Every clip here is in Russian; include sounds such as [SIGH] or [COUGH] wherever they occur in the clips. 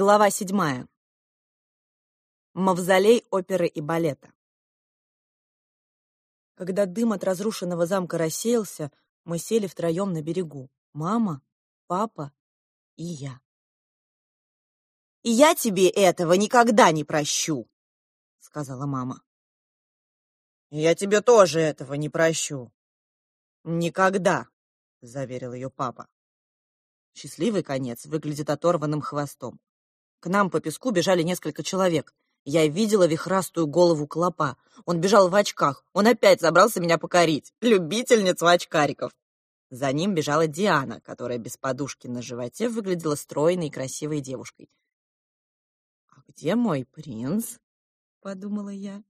Глава седьмая. Мавзолей оперы и балета. Когда дым от разрушенного замка рассеялся, мы сели втроем на берегу. Мама, папа и я. «И я тебе этого никогда не прощу», — сказала мама. «Я тебе тоже этого не прощу. Никогда», — заверил ее папа. Счастливый конец выглядит оторванным хвостом. К нам по песку бежали несколько человек. Я видела вихрастую голову клопа. Он бежал в очках. Он опять забрался меня покорить. Любительницу очкариков. За ним бежала Диана, которая без подушки на животе выглядела стройной и красивой девушкой. «А где мой принц?» — подумала я.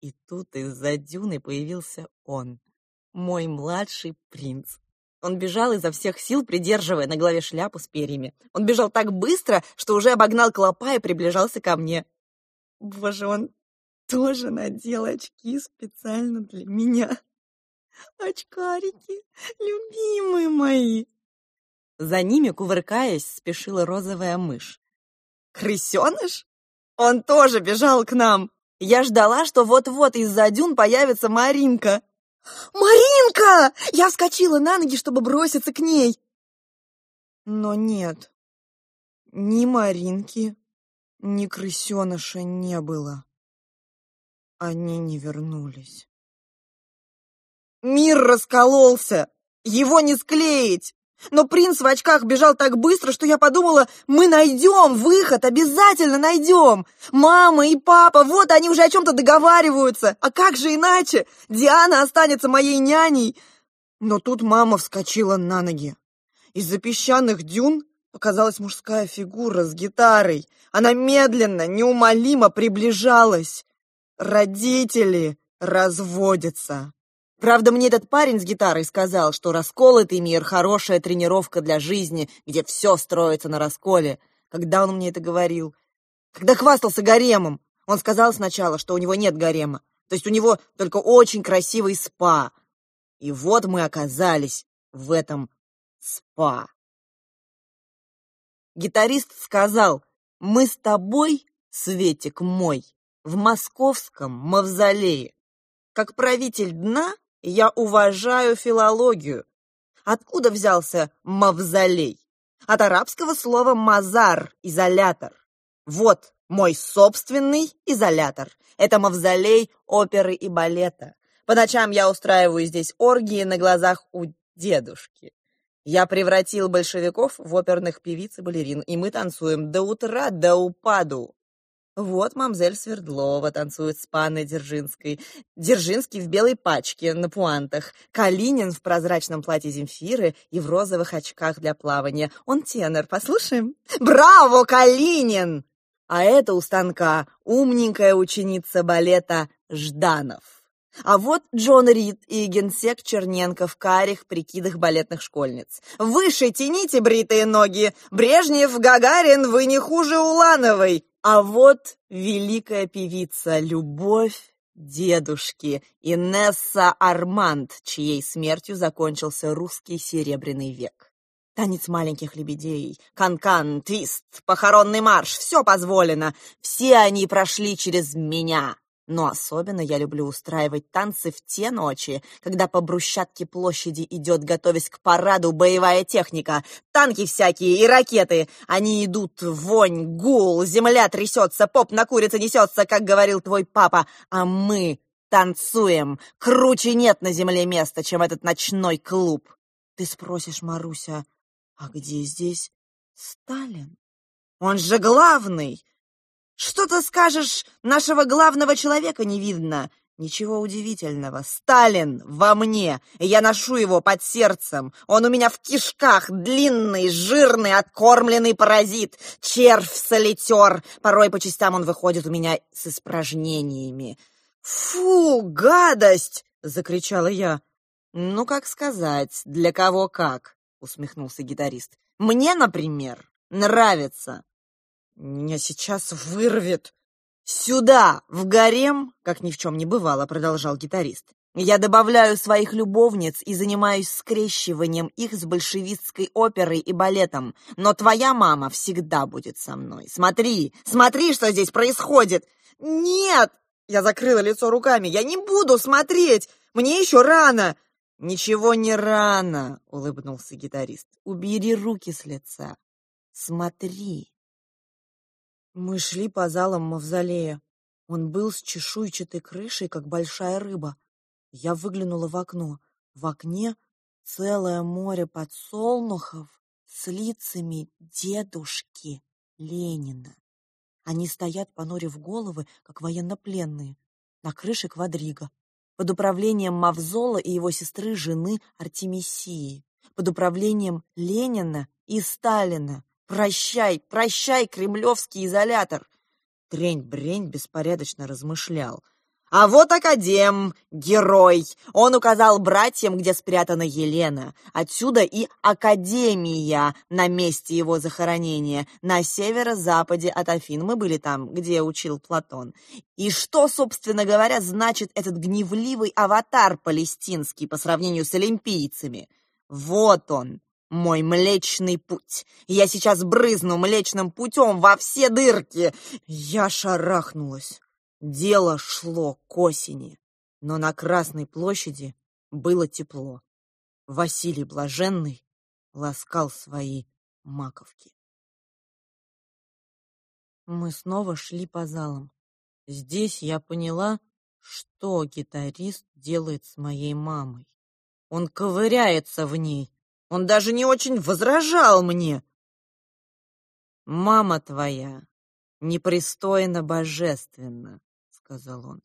И тут из-за дюны появился он, мой младший принц. Он бежал изо всех сил, придерживая на голове шляпу с перьями. Он бежал так быстро, что уже обогнал клопа и приближался ко мне. Боже, он тоже надел очки специально для меня. Очкарики, любимые мои. За ними, кувыркаясь, спешила розовая мышь. Крысеныш? Он тоже бежал к нам. Я ждала, что вот-вот из-за дюн появится Маринка. «Маринка!» Я вскочила на ноги, чтобы броситься к ней. Но нет, ни Маринки, ни крысеныша не было. Они не вернулись. Мир раскололся! Его не склеить! Но принц в очках бежал так быстро, что я подумала, мы найдем выход, обязательно найдем. Мама и папа, вот они уже о чем-то договариваются. А как же иначе? Диана останется моей няней. Но тут мама вскочила на ноги. Из-за песчаных дюн показалась мужская фигура с гитарой. Она медленно, неумолимо приближалась. Родители разводятся. Правда, мне этот парень с гитарой сказал, что расколотый мир — хорошая тренировка для жизни, где все строится на расколе. Когда он мне это говорил? Когда хвастался гаремом. Он сказал сначала, что у него нет гарема. То есть у него только очень красивый спа. И вот мы оказались в этом спа. Гитарист сказал, мы с тобой, Светик мой, в московском мавзолее. Как правитель дна я уважаю филологию. Откуда взялся мавзолей? От арабского слова «мазар» — изолятор. Вот мой собственный изолятор. Это мавзолей оперы и балета. По ночам я устраиваю здесь оргии на глазах у дедушки. Я превратил большевиков в оперных певиц и балерин, и мы танцуем до утра, до упаду. Вот мамзель Свердлова танцует с панной Дзержинской. Дзержинский в белой пачке на пуантах. Калинин в прозрачном платье Земфиры и в розовых очках для плавания. Он тенор, послушаем? Браво, Калинин! А это у станка умненькая ученица балета Жданов. А вот Джон Рид и генсек Черненко в карих прикидах балетных школьниц. Выше тяните бритые ноги! Брежнев, Гагарин, вы не хуже Улановой! А вот великая певица Любовь дедушки Инесса Арманд, чьей смертью закончился русский серебряный век. Танец маленьких лебедей, канкан, -кан, твист, похоронный марш — все позволено. Все они прошли через меня. Но особенно я люблю устраивать танцы в те ночи, когда по брусчатке площади идет, готовясь к параду, боевая техника. Танки всякие и ракеты. Они идут, вонь, гул, земля трясется, поп на курице несется, как говорил твой папа. А мы танцуем. Круче нет на земле места, чем этот ночной клуб. Ты спросишь, Маруся, а где здесь Сталин? Он же главный! Что ты скажешь, нашего главного человека не видно? Ничего удивительного. Сталин во мне. Я ношу его под сердцем. Он у меня в кишках. Длинный, жирный, откормленный паразит. Червь-солитер. Порой по частям он выходит у меня с испражнениями. «Фу, гадость!» — закричала я. «Ну, как сказать, для кого как?» — усмехнулся гитарист. «Мне, например, нравится. Меня сейчас вырвет. Сюда, в гарем, как ни в чем не бывало, продолжал гитарист. Я добавляю своих любовниц и занимаюсь скрещиванием их с большевистской оперой и балетом. Но твоя мама всегда будет со мной. Смотри, смотри, что здесь происходит. Нет! Я закрыла лицо руками. Я не буду смотреть. Мне еще рано. Ничего не рано, улыбнулся гитарист. Убери руки с лица. Смотри. Мы шли по залам мавзолея. Он был с чешуйчатой крышей, как большая рыба. Я выглянула в окно. В окне целое море подсолнухов с лицами дедушки Ленина. Они стоят, понурив головы, как военнопленные, на крыше квадрига, под управлением Мавзола и его сестры жены Артемисии, под управлением Ленина и Сталина. Прощай, прощай, кремлевский изолятор! Трень-брень беспорядочно размышлял. А вот Академ, герой. Он указал братьям, где спрятана Елена. Отсюда и Академия на месте его захоронения, на северо-западе от Афин. Мы были там, где учил Платон. И что, собственно говоря, значит этот гневливый аватар палестинский по сравнению с олимпийцами? Вот он, мой млечный путь. Я сейчас брызну млечным путем во все дырки. Я шарахнулась. Дело шло к осени, но на Красной площади было тепло. Василий Блаженный ласкал свои маковки. Мы снова шли по залам. Здесь я поняла, что гитарист делает с моей мамой. Он ковыряется в ней. Он даже не очень возражал мне. Мама твоя непристойно божественна, сказал он.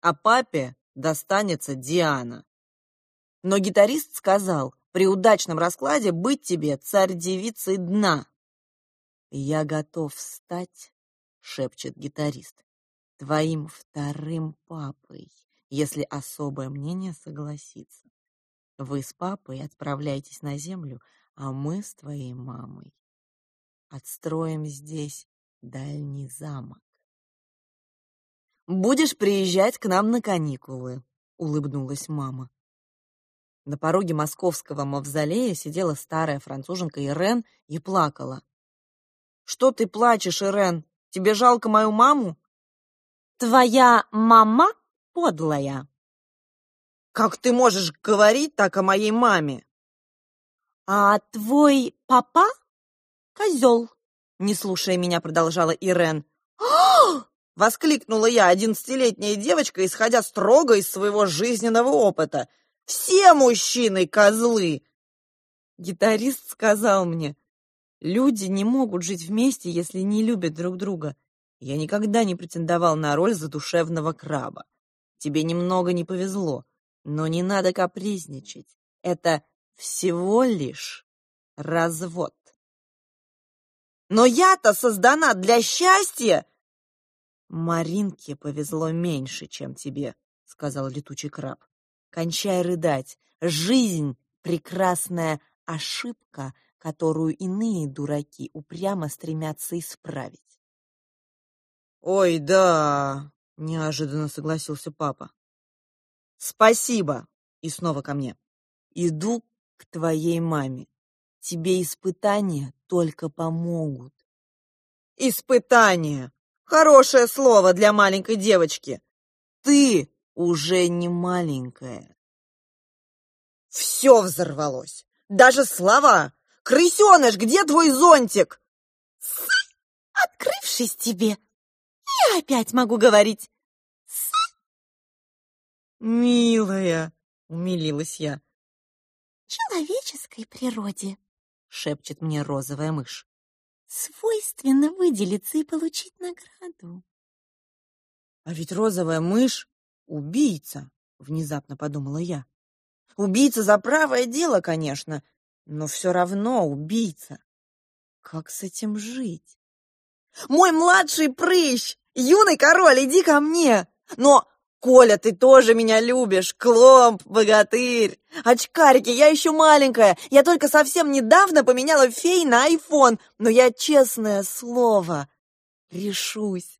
А папе достанется Диана. Но гитарист сказал, при удачном раскладе быть тебе царь-девицей дна. Я готов стать, шепчет гитарист, твоим вторым папой, если особое мнение согласится. Вы с папой отправляйтесь на землю, а мы с твоей мамой отстроим здесь дальний замок. Будешь приезжать к нам на каникулы, улыбнулась мама. На пороге московского мавзолея сидела старая француженка Ирен и плакала. Что ты плачешь, Ирен? Тебе жалко мою маму? Твоя мама подлая. Как ты можешь говорить так о моей маме? А твой папа козел, не слушая меня, продолжала Ирен. [GASPS] Воскликнула я, одиннадцатилетняя девочка, исходя строго из своего жизненного опыта. «Все мужчины козлы!» Гитарист сказал мне, «Люди не могут жить вместе, если не любят друг друга. Я никогда не претендовал на роль задушевного краба. Тебе немного не повезло, но не надо капризничать. Это всего лишь развод». «Но я-то создана для счастья!» «Маринке повезло меньше, чем тебе», — сказал летучий краб. «Кончай рыдать. Жизнь — прекрасная ошибка, которую иные дураки упрямо стремятся исправить». «Ой, да», — неожиданно согласился папа. «Спасибо!» — и снова ко мне. «Иду к твоей маме. Тебе испытания только помогут». «Испытания!» Хорошее слово для маленькой девочки. Ты уже не маленькая. Все взорвалось. Даже слова. Крысеныш, где твой зонтик? Открывшись тебе, я опять могу говорить. Милая, умилилась я. Человеческой природе, шепчет мне розовая мышь свойственно выделиться и получить награду. А ведь розовая мышь — убийца, внезапно подумала я. Убийца за правое дело, конечно, но все равно убийца. Как с этим жить? Мой младший прыщ! Юный король, иди ко мне! Но Коля, ты тоже меня любишь, кломп, богатырь. Очкарики, я еще маленькая. Я только совсем недавно поменяла фей на айфон, но я, честное слово, решусь.